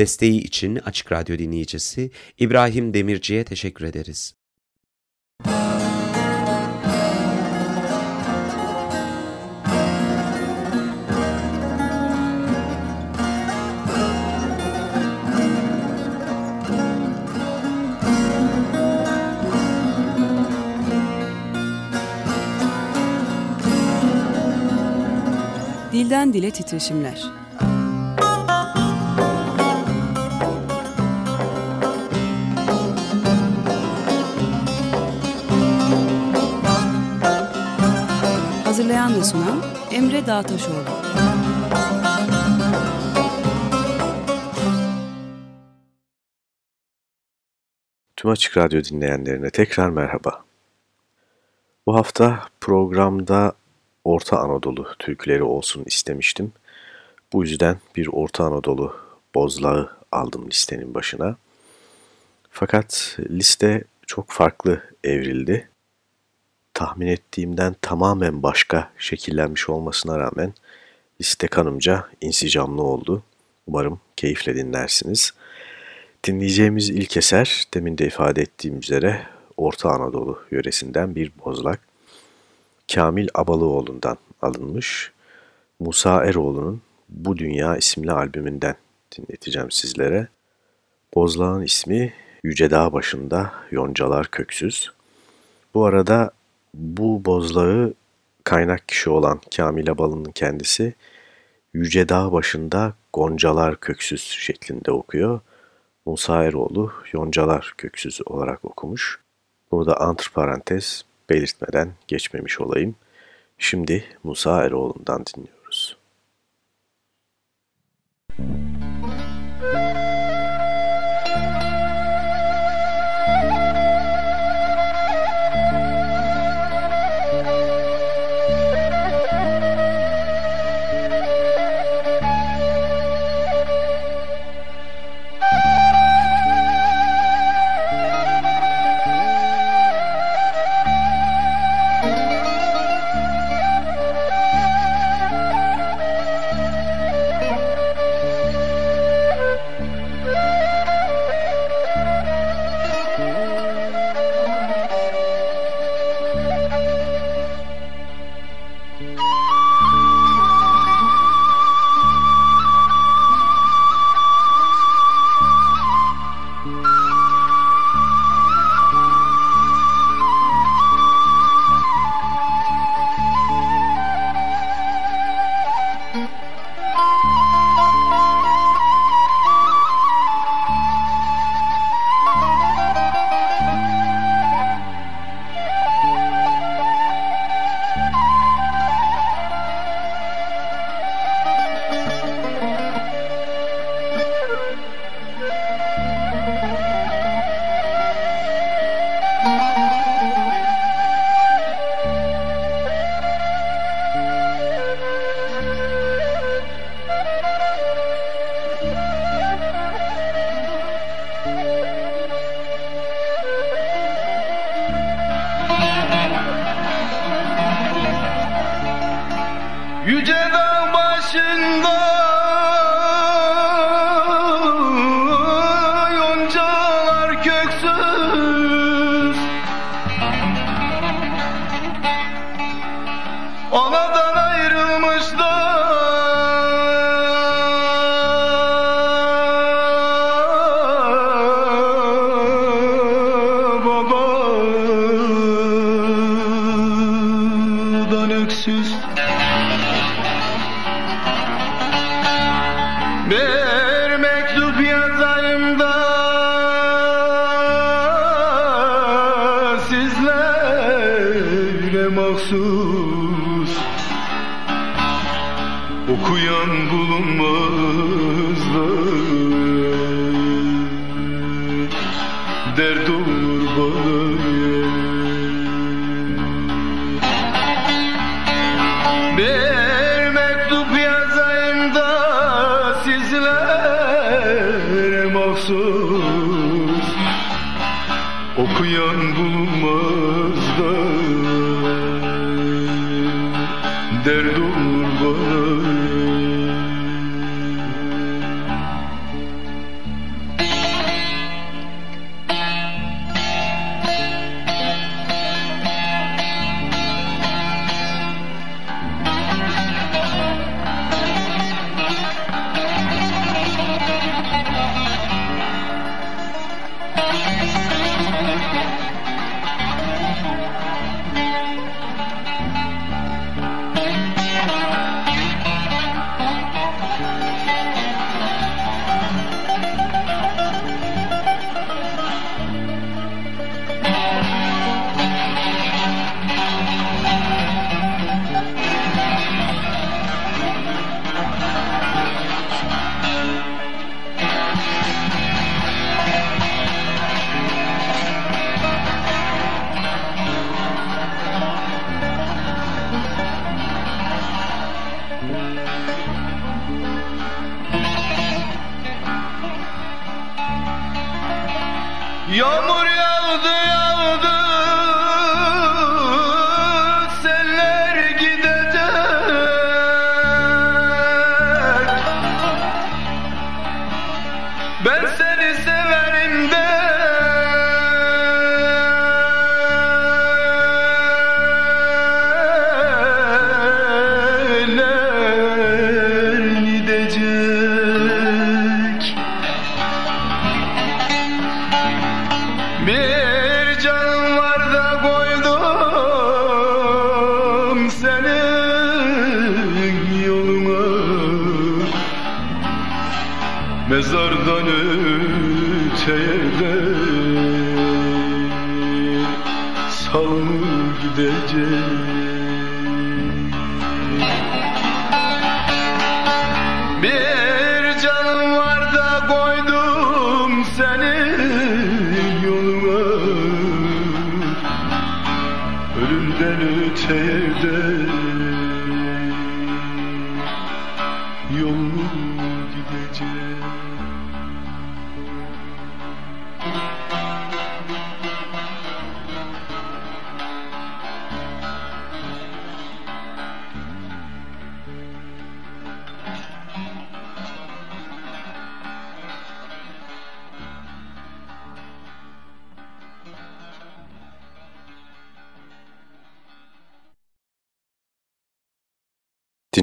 Desteği için Açık Radyo dinleyicisi İbrahim Demirci'ye teşekkür ederiz. Dilden Dile Titreşimler Hazırlayan ve sunan Emre Dağtaşoğlu. Tüm Açık Radyo dinleyenlerine tekrar merhaba. Bu hafta programda Orta Anadolu türküleri olsun istemiştim. Bu yüzden bir Orta Anadolu bozlağı aldım listenin başına. Fakat liste çok farklı evrildi tahmin ettiğimden tamamen başka şekillenmiş olmasına rağmen liste kanımca insicamlı oldu. Umarım keyifle dinlersiniz. Dinleyeceğimiz ilk eser demin de ifade ettiğim üzere Orta Anadolu yöresinden bir bozlak. Kamil Abalıoğlu'ndan alınmış. Musa Eroğlu'nun Bu Dünya isimli albümünden dinleteceğim sizlere. Bozlağın ismi Yüce Dağ başında Yoncalar Köksüz. Bu arada bu bozlağı kaynak kişi olan Kamil Abalı'nın kendisi Yüce Dağ başında Goncalar Köksüz şeklinde okuyor. Musa Eroğlu Yoncalar Köksüz olarak okumuş. Bunu da antiparantez belirtmeden geçmemiş olayım. Şimdi Musa Eroğlu'ndan dinliyoruz. Müzik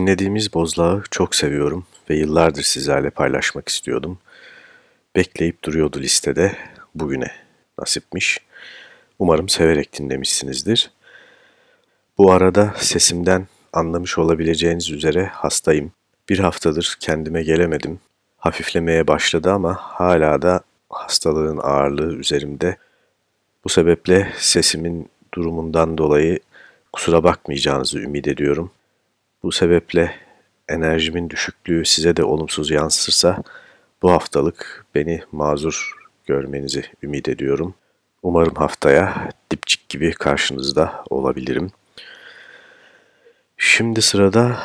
Dinlediğimiz bozlağı çok seviyorum ve yıllardır sizlerle paylaşmak istiyordum. Bekleyip duruyordu listede, bugüne nasipmiş. Umarım severek dinlemişsinizdir. Bu arada sesimden anlamış olabileceğiniz üzere hastayım. Bir haftadır kendime gelemedim. Hafiflemeye başladı ama hala da hastalığın ağırlığı üzerimde. Bu sebeple sesimin durumundan dolayı kusura bakmayacağınızı ümit ediyorum. Bu sebeple enerjimin düşüklüğü size de olumsuz yansırsa bu haftalık beni mazur görmenizi ümit ediyorum. Umarım haftaya dipçik gibi karşınızda olabilirim. Şimdi sırada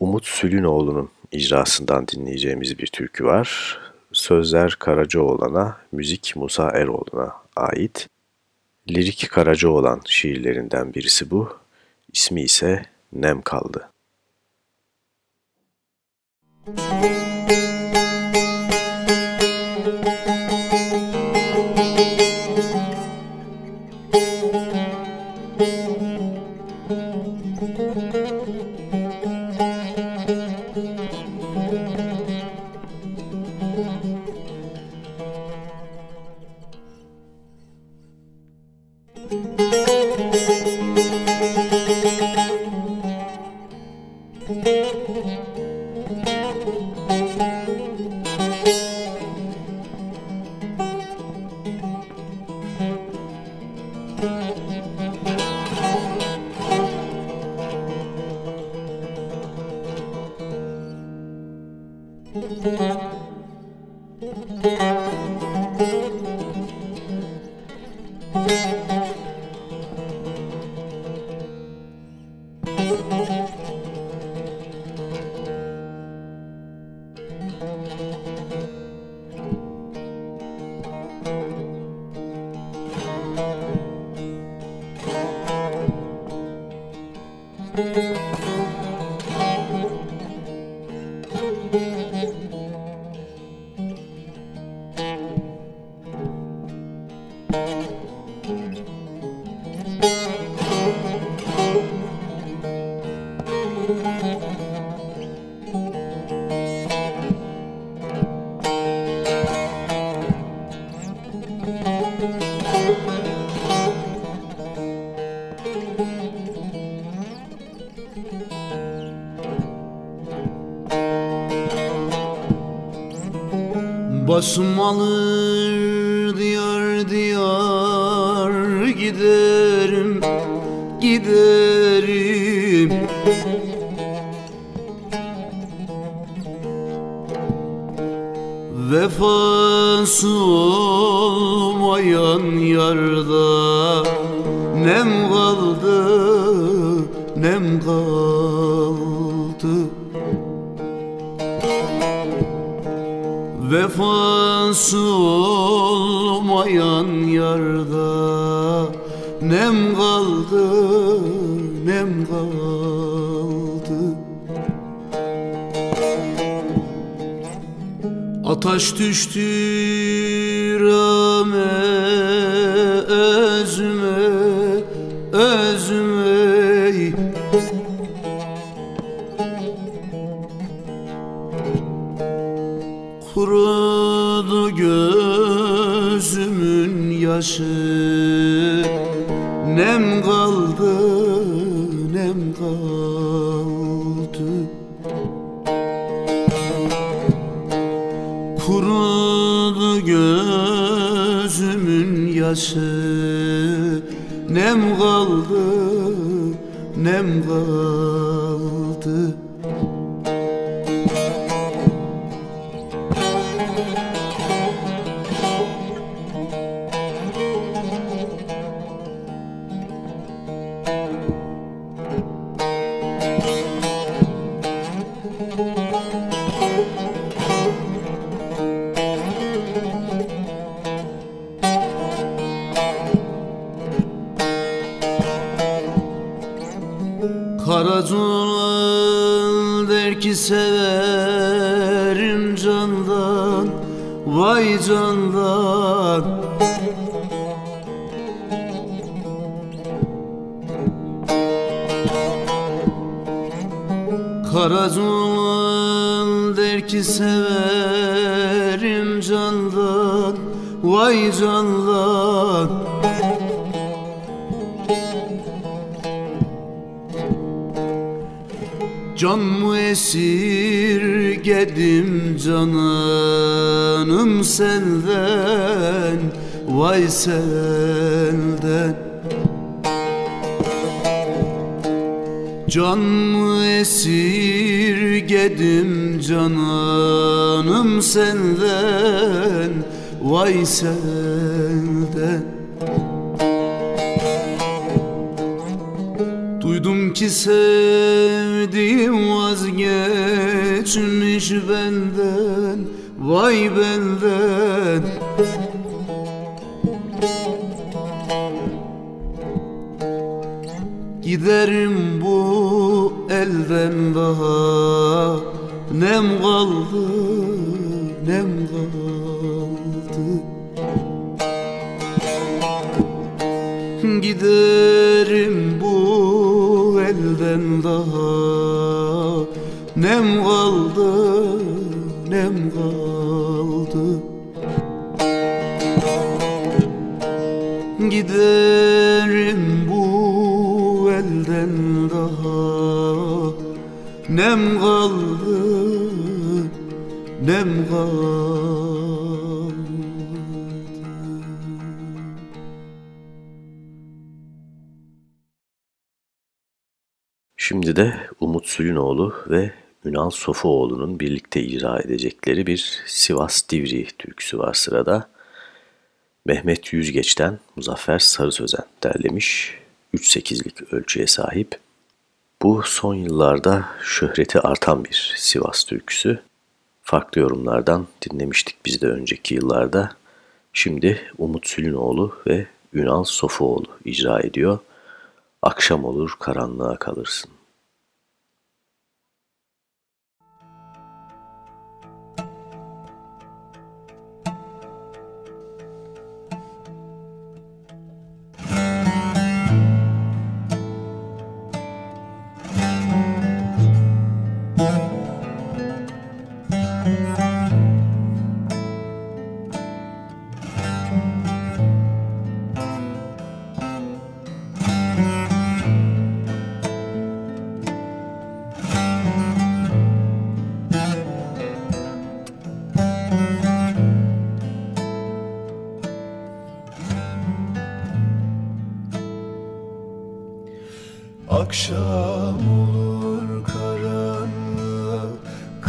Umut Sülünoğlu'nun icrasından dinleyeceğimiz bir türkü var. Sözler Karacaoğlan'a, müzik Musa Eroğlu'na ait. Lirik Karacaoğlan şiirlerinden birisi bu. İsmi ise Nem Kaldı. Música Başım alır diyar diyar giderim giderim. Vefası olmayan yarda Nem kaldı, Vefası olmayan yarda Nem kaldı, nem kaldı. Ataş düştü yaşı Nem kaldı, nem kaldı Karacuğul der ki severim candan Vay candan. Karacuğul der ki severim candan Vay candan Can mı esirgedim cananım senden Vay senden. Can mı esirgedim cananım senden Vay senden. Duydum ki sevdiğim vazgeçmiş benden Vay benden. Giderim bu elden daha Nem kaldı, nem kaldı. Giderim bu elden daha Nem kaldı, nem kaldı. Giderim bu elden daha. Nem kaldı, nem kaldı. Şimdi de Umut Sülünoğlu ve Ünal Sofuoğlu'nun birlikte icra edecekleri bir Sivas Divri türküsü var sırada. Mehmet Yüzgeç'ten Muzaffer Sarı Sözen derlemiş, 3-8'lik ölçüye sahip. Bu son yıllarda şöhreti artan bir Sivas türküsü. Farklı yorumlardan dinlemiştik biz de önceki yıllarda. Şimdi Umut Sülünoğlu ve Ünal Sofuoğlu icra ediyor. Akşam olur karanlığa kalırsın.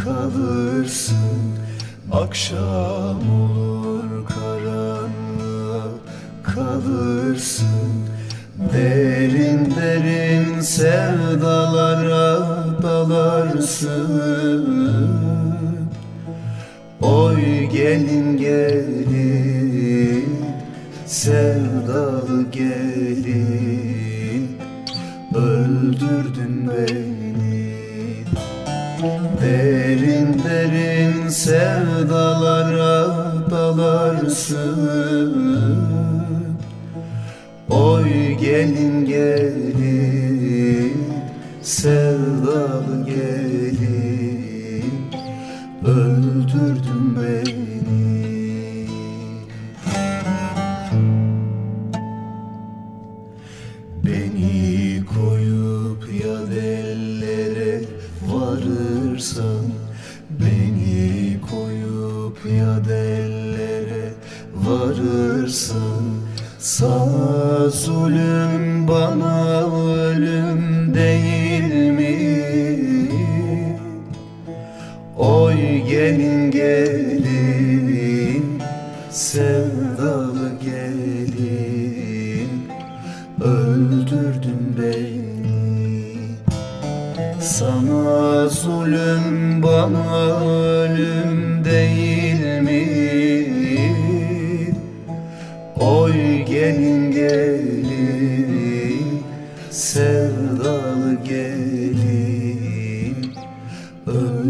Kalırsın. Akşam olur karanlığa kalırsın. Derin derin sevdalara dalarsın. Oy gelin gelin sevdalı gelin. Öldürdün beni. Derin derin sevdalara dalarsın. Oy gelin gelin sevdalı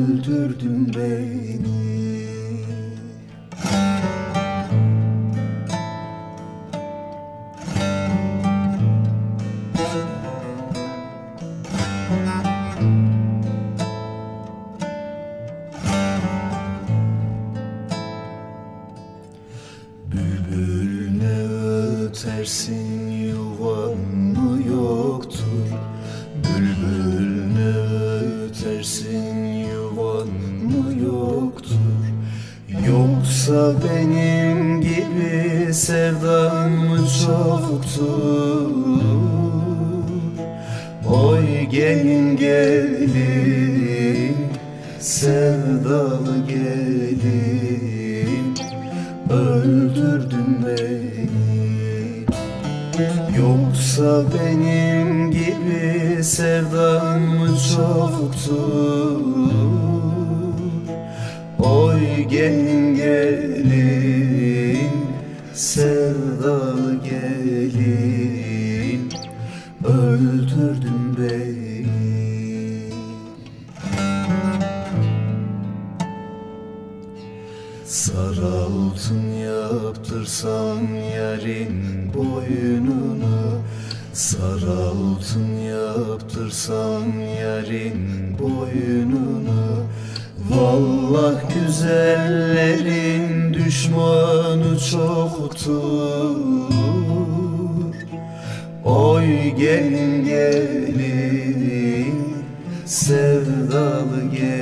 öldürdün beni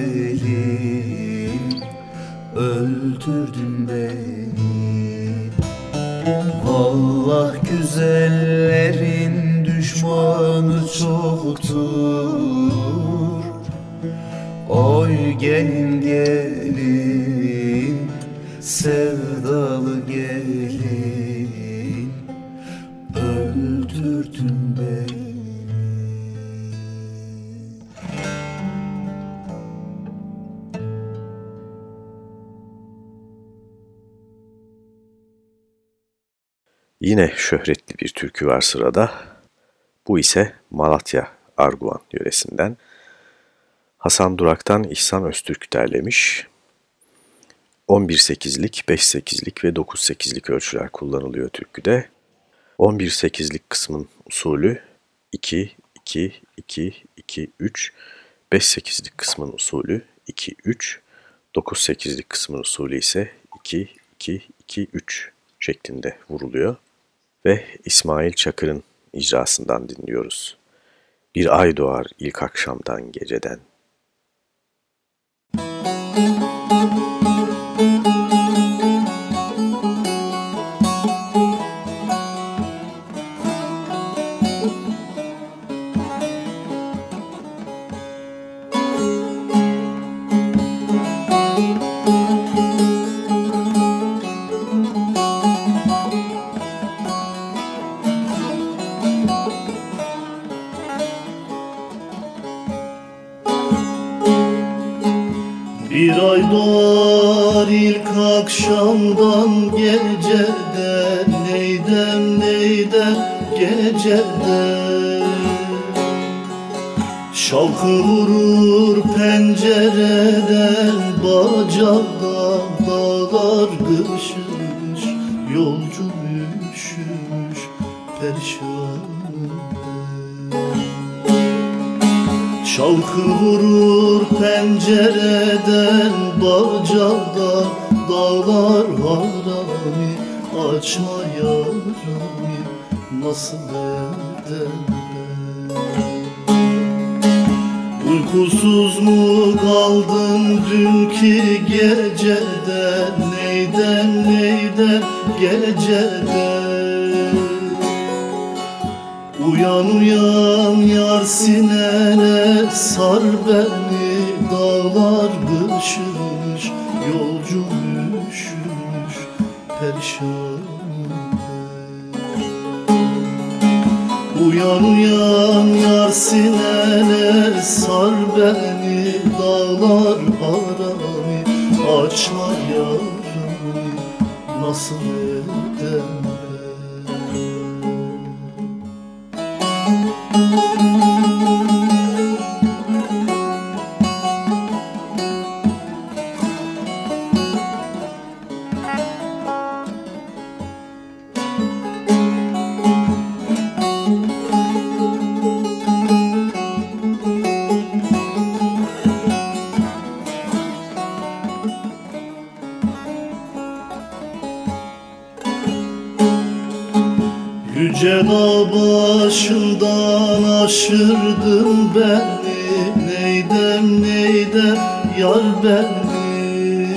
gelin öldürdün beni. Vallah güzellerin düşmanı çoktur. Oy gelin gelin sevdalı Yine şöhretli bir türkü var sırada. Bu ise Malatya Arguvan yöresinden. Hasan Durak'tan İhsan Öztürk derlemiş. 11-8'lik, 5-8'lik ve 9-8'lik ölçüler kullanılıyor türküde. 11-8'lik kısmın usulü 2-2-2-2-3, 5-8'lik kısmın usulü 2-3, 9-8'lik kısmın usulü ise 2-2-2-3 şeklinde vuruluyor ve İsmail Çakır'ın icrasından dinliyoruz. Bir ay doğar ilk akşamdan geceden. Bir ay doğar ilk akşamdan geceden. Neyden neyden geceden? Şalkı vurur pencereden Bacadan dağlar gışır Yolcum üşür perişan. Şalkı vurur pencereden bacadan Dağlar harami açma yarami Nasıl eder Uykusuz mu kaldın dünkü geceden? Neyden neyden geceden Uyan uyan yar sinene sar beni Dağlar kışmış yolcu üşümüş perişan. Uyan uyan yar sinene sar beni Dağlar arami açma yarami Nasıl edem Yüce dağ başından aşırdın beni. Neydem neydem yar beni?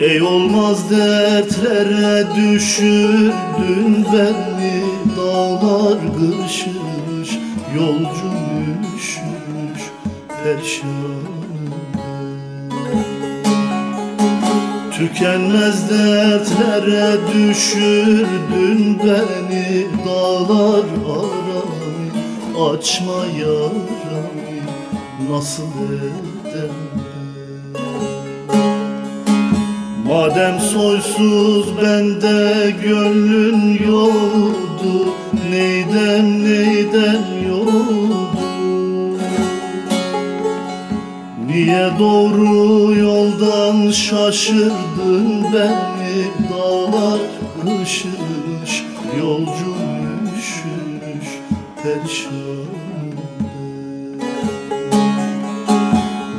Ey olmaz dertlere düşürdün beni. Dağlar kışmış yolcu üşümüş perişan Tükenmez dertlere düşürdün beni Dağlar arami açma yarami Nasıl edem Madem soysuz bende gönlün yoktu Neyden neyden yoktu Niye doğru yoldan şaşırdın beni Dağlar ışımış yolcu üşümüş perişan.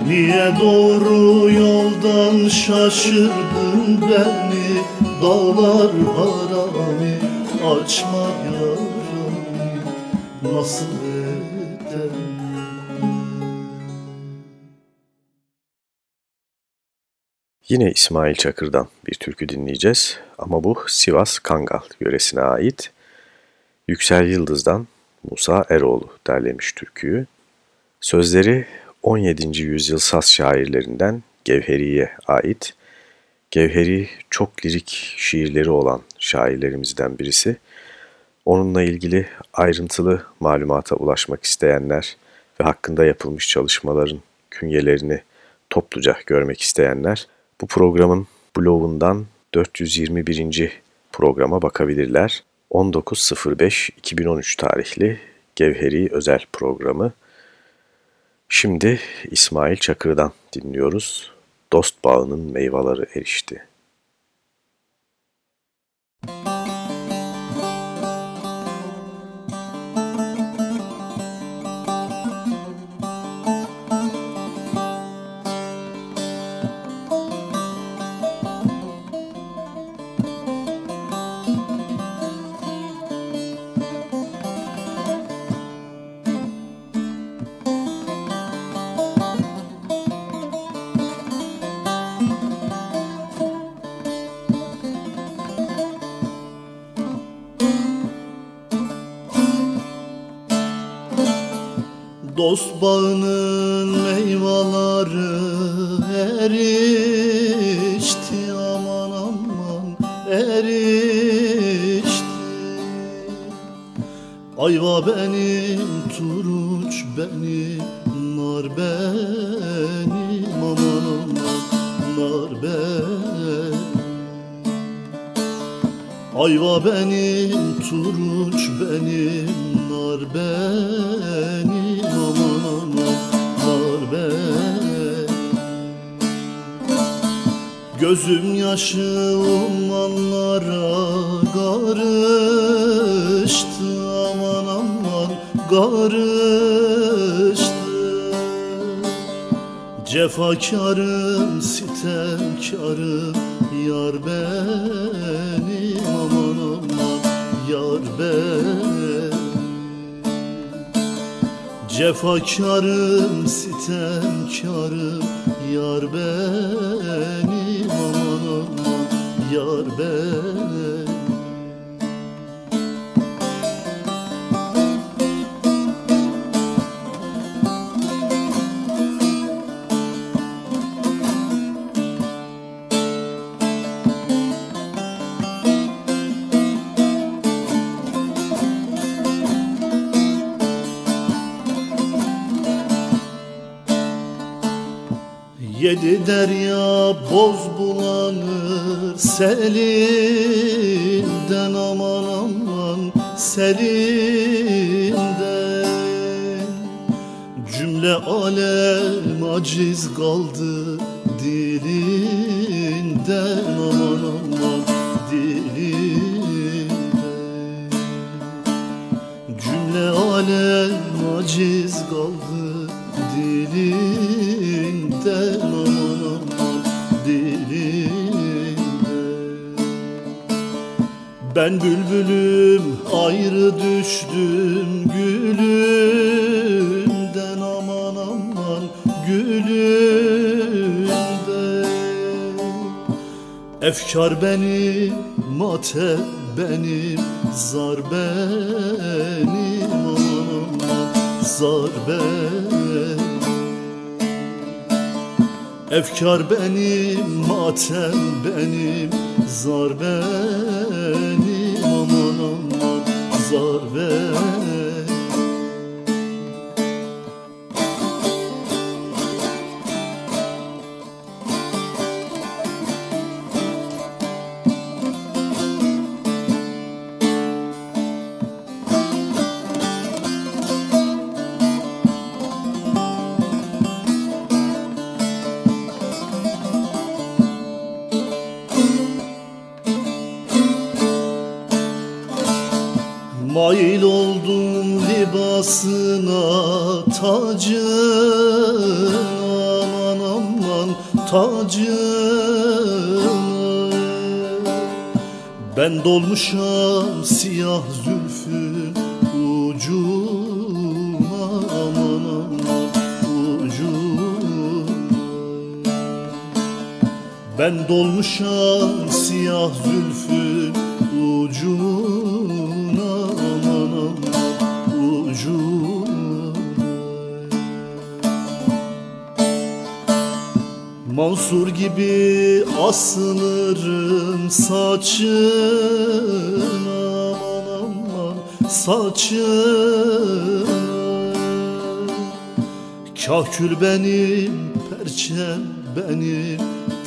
Niye doğru yoldan şaşırdın beni Dağlar harami açma yarami Nasıl Yine İsmail Çakır'dan bir türkü dinleyeceğiz ama bu Sivas Kangal yöresine ait. Yüksel Yıldız'dan Musa Eroğlu derlemiş türküyü. Sözleri 17. yüzyıl Saz şairlerinden Gevheri'ye ait. Gevheri çok lirik şiirleri olan şairlerimizden birisi. Onunla ilgili ayrıntılı malumata ulaşmak isteyenler ve hakkında yapılmış çalışmaların künyelerini topluca görmek isteyenler bu programın blogundan 421. programa bakabilirler. 19.05.2013 tarihli Gevheri özel programı. Şimdi İsmail Çakır'dan dinliyoruz. Dost bağının meyveleri erişti. Gözüm yaşı ummanlara karıştı. Aman aman karıştı. Cefakarım, sitemkarım Yar benim. Aman aman Yar benim. Cefakarım, sitemkarım Yar benim Yar benim Yedi derya boz selinden aman aman selinden. Cümle alem aciz kaldı dilinden Ben bülbülüm ayrı düştüm gülümden. Aman aman gülümden. Efkar benim, matem benim, zar benim aman aman zar benim Efkar benim, matem benim, zar benim zar dolmuşam siyah zülfün ucuna aman aman ucuna. Ben dolmuşam siyah zülfün ucuna aman aman ucuna. Mansur gibi asılırım aman saçına Kahkül benim, perçem benim,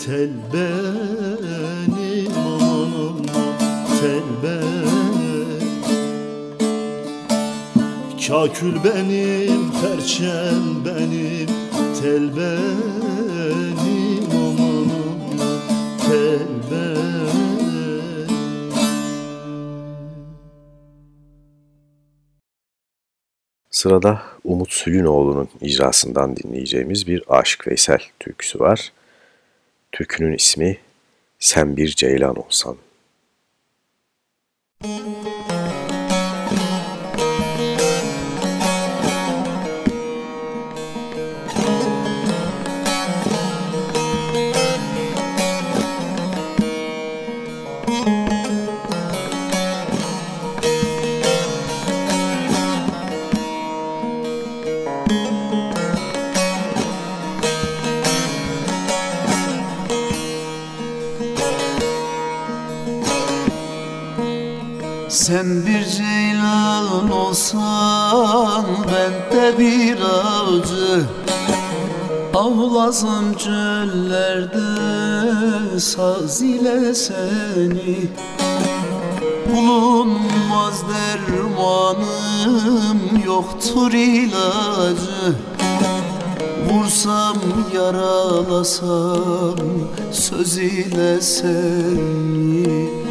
tel benim. Aman aman tel benim. Kakül benim, perçem benim, tel benim Sırada Umut Sülünoğlu'nun icrasından dinleyeceğimiz bir Aşık Veysel türküsü var. Türkünün ismi Sen Bir Ceylan Olsan. Sen bir ceylan olsan ben de bir avcı. Avlasam çöllerde saz ile seni. Bulunmaz dermanım yoktur ilacı. Vursam yaralasam söz ile seni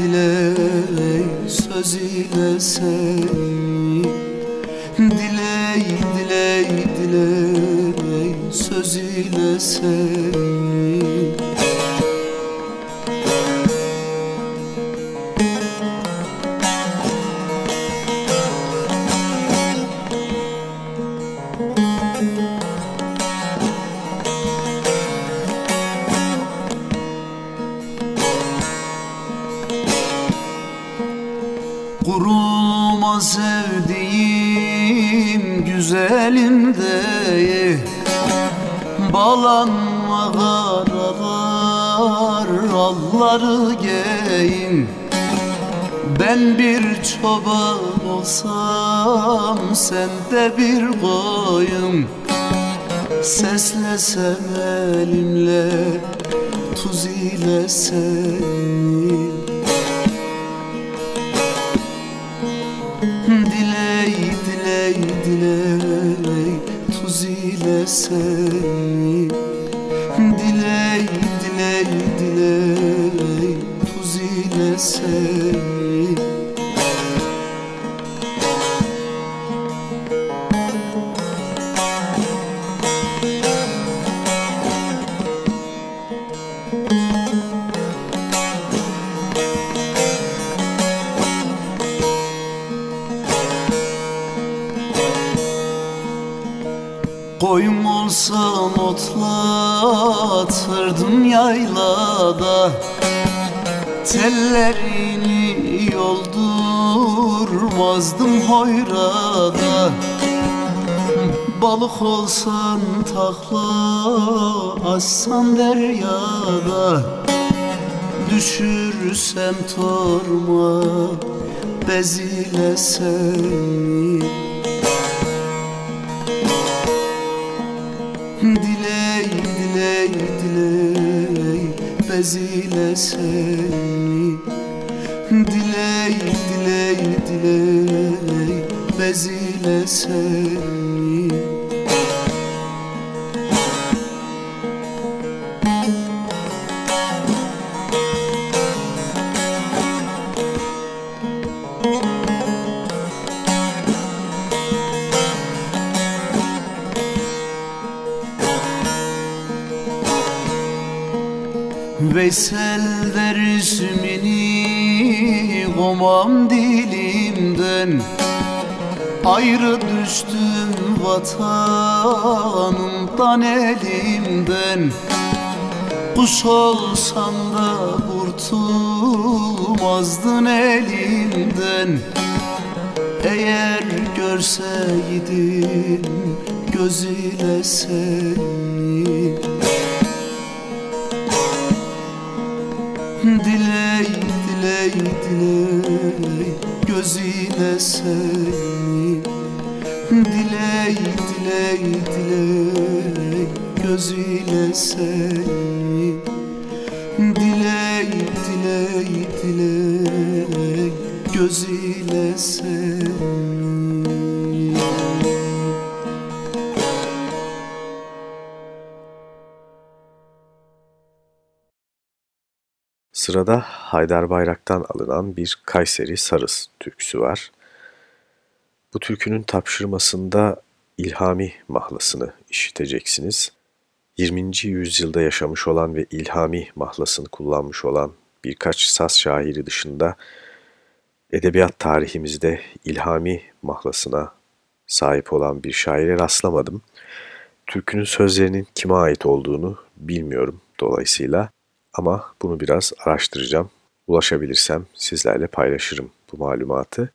diley söz ile seni Diley diley diley söz ile seni güzelim de Bağlanma karalar alları geyin. Ben bir çoban olsam sen de bir koyun. Seslesem elimle tuz ile seni seni Diley diley diley tuz ile seni otlatırdım yaylada. Tellerini yoldurmazdım hoyrada. Balık olsan takla açsan deryada. Düşürsem torma bezile seni diley bezile seni. Diley diley diley bezile seni Veysel der ismini komam dilimden. Ayrı düştüm vatanımdan elimden. Kuş olsan da kurtulmazdın elimden. Eğer görseydin göz ile seni Diley diley diley gözüne seni Diley diley diley gözüne seni Diley diley diley gözüne seni Sırada Haydar Bayrak'tan alınan bir Kayseri Sarız türküsü var. Bu türkünün tapşırmasında İlhami mahlasını işiteceksiniz. 20. yüzyılda yaşamış olan ve İlhami mahlasını kullanmış olan birkaç saz şairi dışında edebiyat tarihimizde İlhami mahlasına sahip olan bir şaire rastlamadım. Türkünün sözlerinin kime ait olduğunu bilmiyorum dolayısıyla ama bunu biraz araştıracağım. Ulaşabilirsem sizlerle paylaşırım bu malumatı.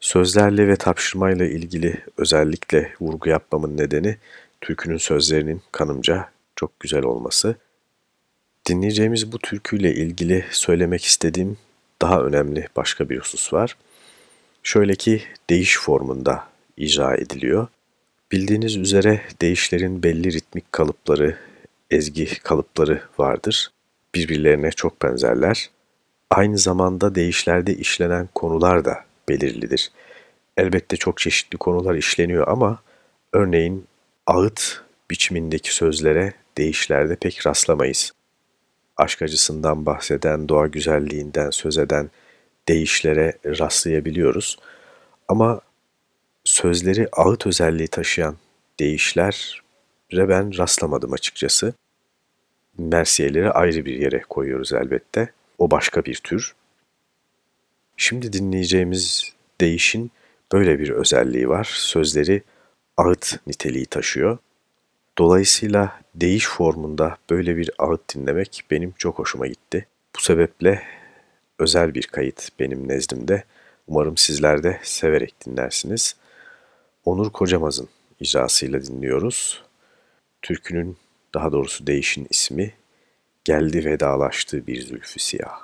Sözlerle ve tapşırmayla ilgili özellikle vurgu yapmamın nedeni türkünün sözlerinin kanımca çok güzel olması. Dinleyeceğimiz bu türküyle ilgili söylemek istediğim daha önemli başka bir husus var. Şöyle ki değiş formunda icra ediliyor. Bildiğiniz üzere değişlerin belli ritmik kalıpları, ezgi kalıpları vardır. Birbirlerine çok benzerler. Aynı zamanda değişlerde işlenen konular da belirlidir. Elbette çok çeşitli konular işleniyor ama örneğin ağıt biçimindeki sözlere değişlerde pek rastlamayız. Aşk acısından bahseden, doğa güzelliğinden söz eden değişlere rastlayabiliyoruz. Ama sözleri ağıt özelliği taşıyan değişlere ben rastlamadım açıkçası. Mersiyeleri ayrı bir yere koyuyoruz elbette. O başka bir tür. Şimdi dinleyeceğimiz değişin böyle bir özelliği var. Sözleri ağıt niteliği taşıyor. Dolayısıyla değiş formunda böyle bir ağıt dinlemek benim çok hoşuma gitti. Bu sebeple özel bir kayıt benim nezdimde. Umarım sizler de severek dinlersiniz. Onur Kocamaz'ın icrasıyla dinliyoruz. Türkünün daha doğrusu değişin ismi Geldi vedalaştı bir zülfü siyah.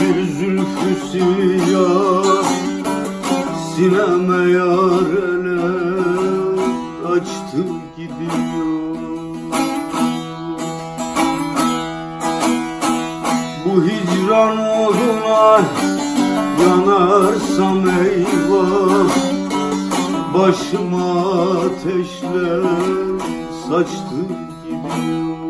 bir zülfü siyah Sineme yarene açtı gidiyor. Bu hicran uğruna yanarsam eyvah Başıma ateşler saçtı gidiyor.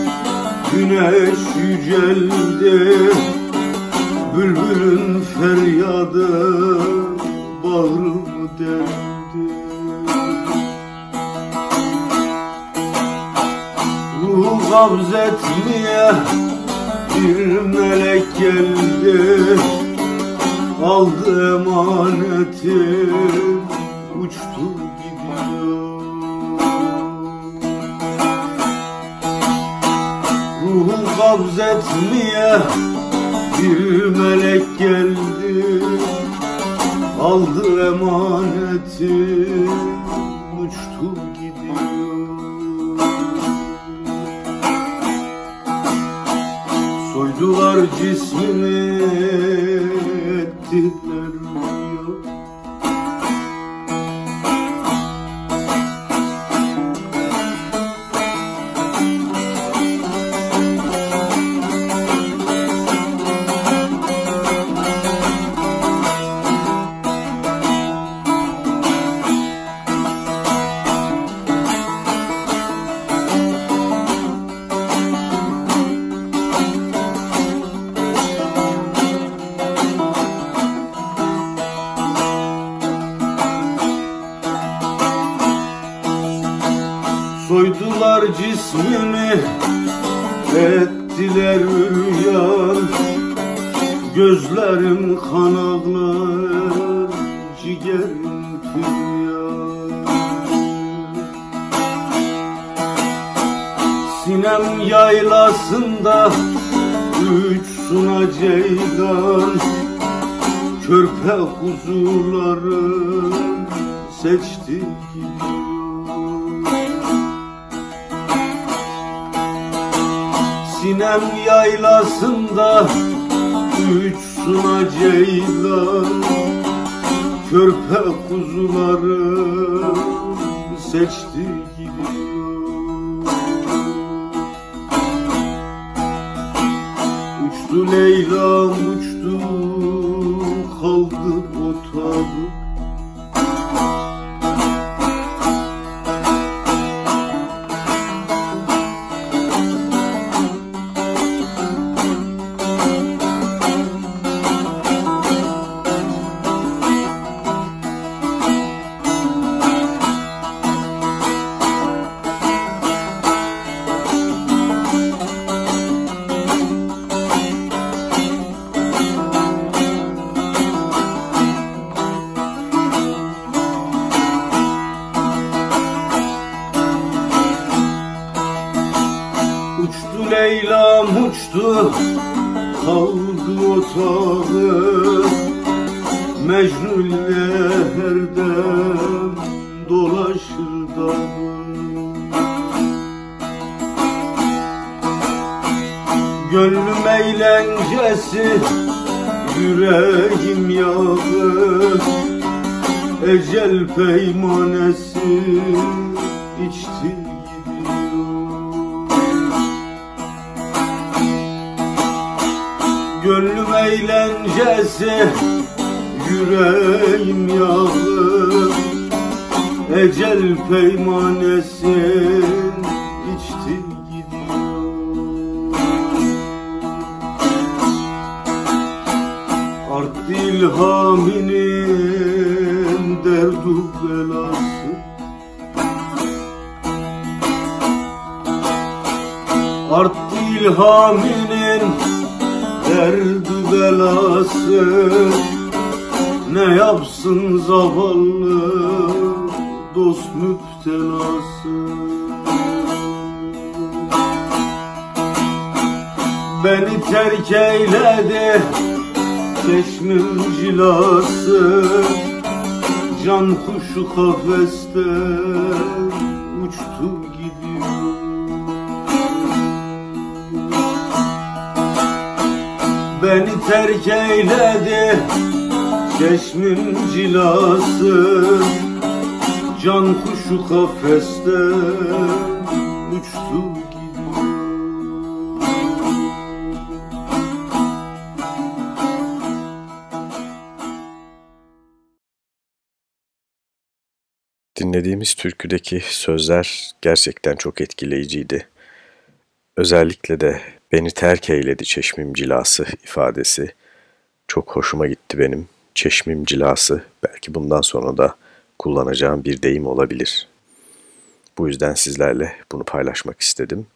Bülbülün feryadı bağrımı deldi. Ruhu kabz etmeye bir melek geldi? Aldı emaneti uçtu Kabz etmeye bir melek geldi. Aldı emaneti uçtu gidiyor. Soydular cismini cismimi ettiler rüyan Gözlerim kan ağlar ciğerim tüyan Sinem yaylasında üç suna ceydan Körpe kuzuları seçti gidiyor Sinem yaylasında Üç suna ceylan Körpe kuzuları Seçti gidiyor. Uçtu Leyla uçtu kaldı otağı. Mecnun herden dolaşır dağı Gönlüm eğlencesi yüreğim yağı Ecel peymanesi eğlencesi Yüreğim yağı Ecel peymanesin içti gidiyor. Arttı ilhaminin derdu belası. Arttı ilhaminin derdi belası. Ne yapsın zavallı dost müptelası? Beni terk eyledi çeşmim cilası. Can kuşu kafeste uçtu beni terk eyledi Çeşmin cilası Can kuşu kafeste uçtu Dinlediğimiz türküdeki sözler gerçekten çok etkileyiciydi. Özellikle de Beni terk eyledi çeşmim cilası ifadesi çok hoşuma gitti benim. Çeşmim cilası belki bundan sonra da kullanacağım bir deyim olabilir. Bu yüzden sizlerle bunu paylaşmak istedim.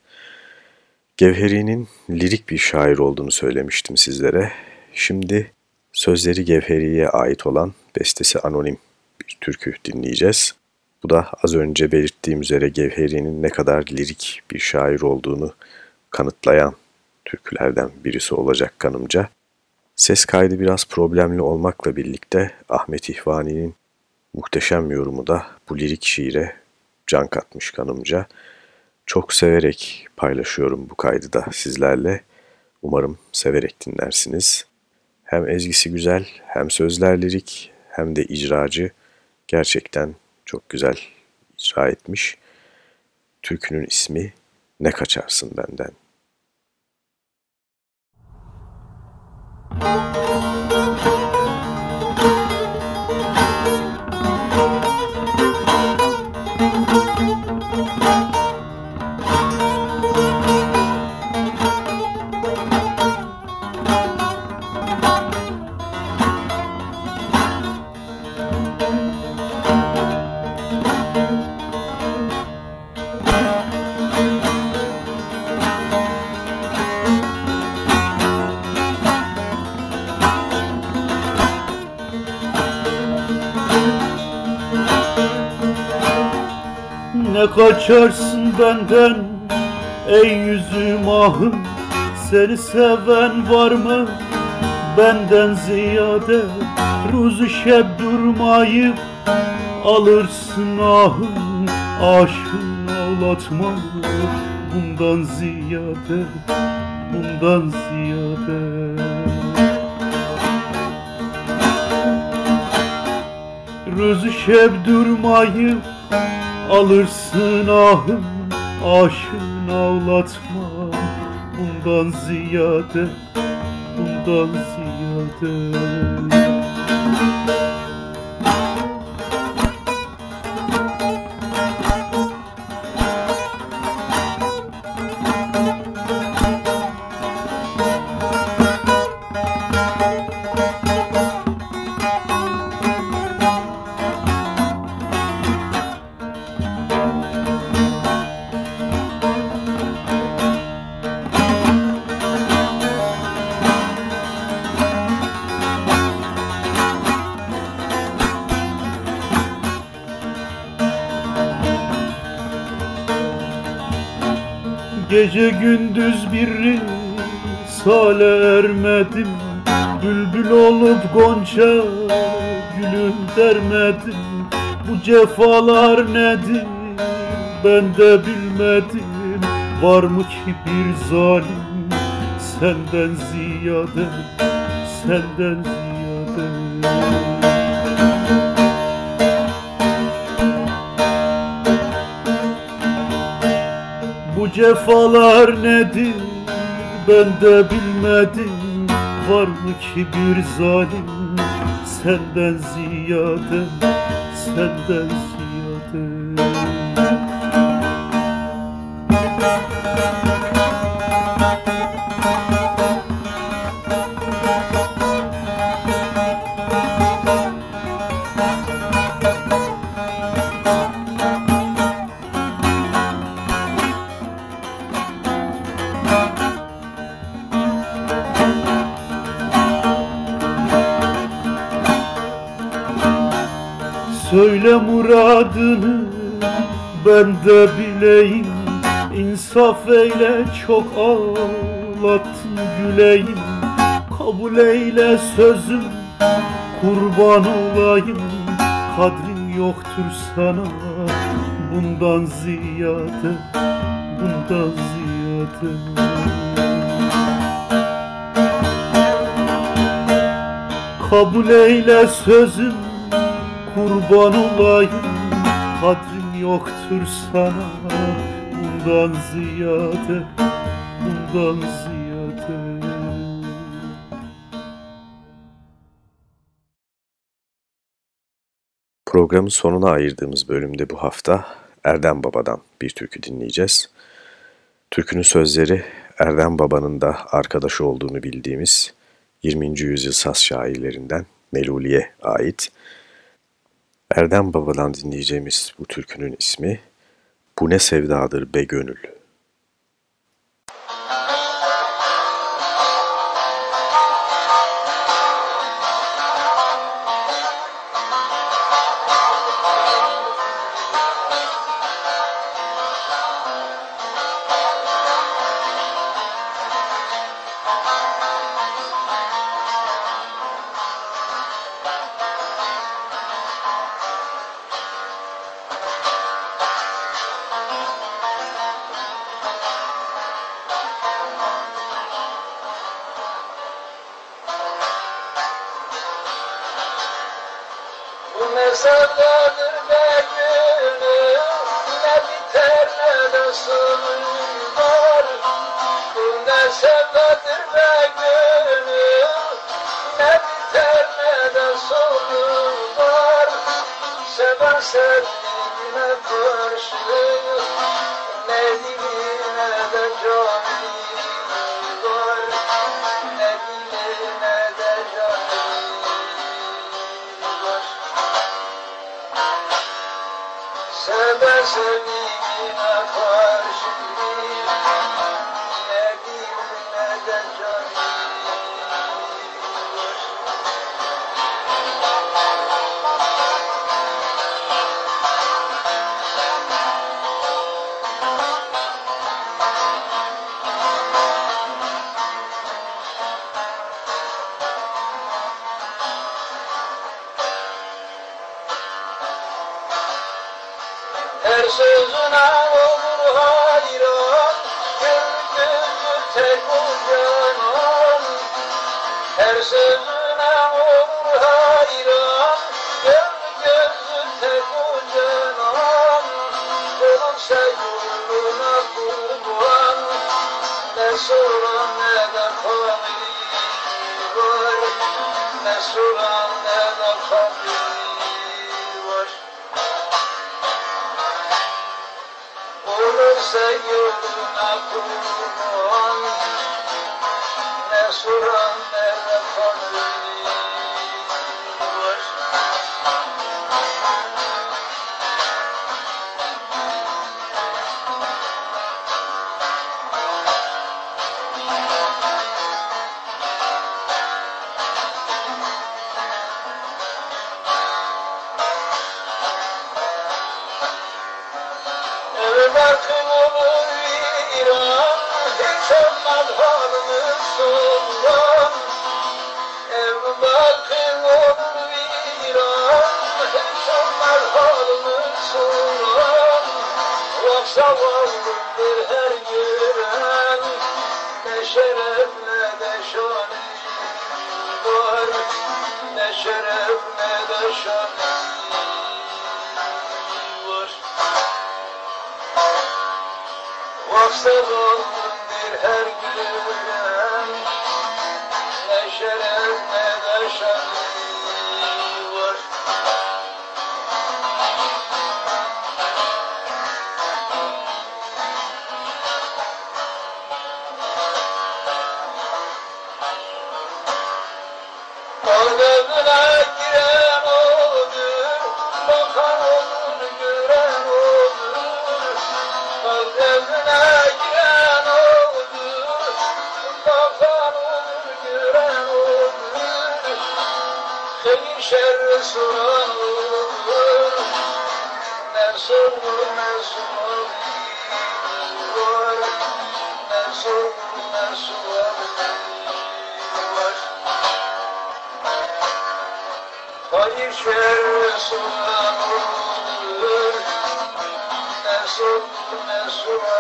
Gevheri'nin lirik bir şair olduğunu söylemiştim sizlere. Şimdi sözleri Gevheri'ye ait olan bestesi anonim bir türkü dinleyeceğiz. Bu da az önce belirttiğim üzere Gevheri'nin ne kadar lirik bir şair olduğunu kanıtlayan türkülerden birisi olacak kanımca. Ses kaydı biraz problemli olmakla birlikte Ahmet İhvani'nin muhteşem yorumu da bu lirik şiire can katmış kanımca. Çok severek paylaşıyorum bu kaydı da sizlerle. Umarım severek dinlersiniz. Hem ezgisi güzel, hem sözler lirik, hem de icracı gerçekten çok güzel icra etmiş. Türkünün ismi Ne Kaçarsın Benden. Música kaçarsın benden? Ey yüzüm ahım Seni seven var mı? Benden ziyade Ruzu şeb durmayıp Alırsın ahım Aşkın ağlatma. Bundan ziyade bundan ziyade. Rüzü şeb durmayıp alırsın ahım Aşın ağlatma. Bundan ziyade Bundan ziyade Gece gündüz bir sale ermedim. Bülbül olup gonca gülüm dermedim. Bu cefalar nedir? Ben de bilmedim. Var mı ki bir zalim? Senden ziyade Senden ziyade cefalar nedir? Ben de bilmedim. Var mı ki bir zalim? Senden ziyade Senden ziyade Söyle muradını ben de bileyim. İnsaf eyle çok ağlattın güleyim. Kabul eyle sözüm kurban olayım. Kadrim yoktur sana bundan ziyade Bundan ziyade. Kabul eyle sözüm kurban olayım Kadrim yoktur sana bundan ziyade Bundan ziyade Programın sonuna ayırdığımız bölümde bu hafta Erdem Baba'dan bir türkü dinleyeceğiz. Türkünün sözleri Erdem Baba'nın da arkadaşı olduğunu bildiğimiz 20. yüzyıl saz şairlerinden Meluli'ye ait. Erdem Baba'dan dinleyeceğimiz bu türkünün ismi Bu Ne Sevdadır Be Gönül. say you're not going to bakın olur viran Hiç olmaz halımız sondan Yoksa varlıktır her gören Ne şeref ne de var Ne şeref ne de var. Vaksalındır her gülen Ne şeref ne de şan şerri soran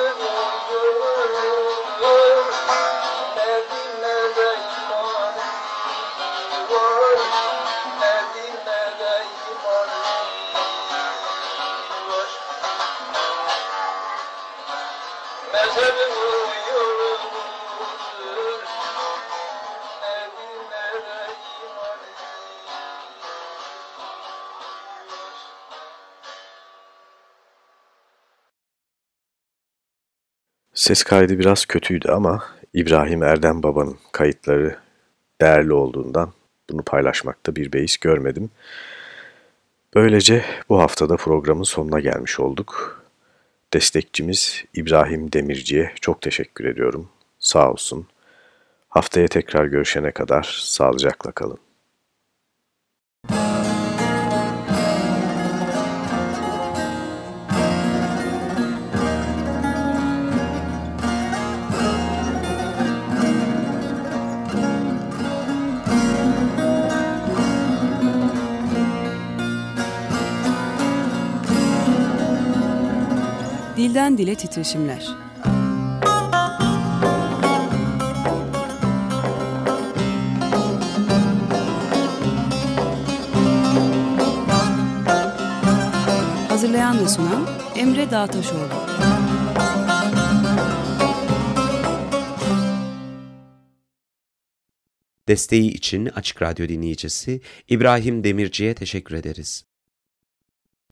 감사합니다. Ses kaydı biraz kötüydü ama İbrahim Erdem Baba'nın kayıtları değerli olduğundan bunu paylaşmakta bir beis görmedim. Böylece bu haftada programın sonuna gelmiş olduk. Destekçimiz İbrahim Demirci'ye çok teşekkür ediyorum. Sağ olsun. Haftaya tekrar görüşene kadar sağlıcakla kalın. Dilden dile titreşimler. Hazırlayan ve sunan Emre Dağtaşoğlu. Desteği için Açık Radyo dinleyicisi İbrahim Demirci'ye teşekkür ederiz.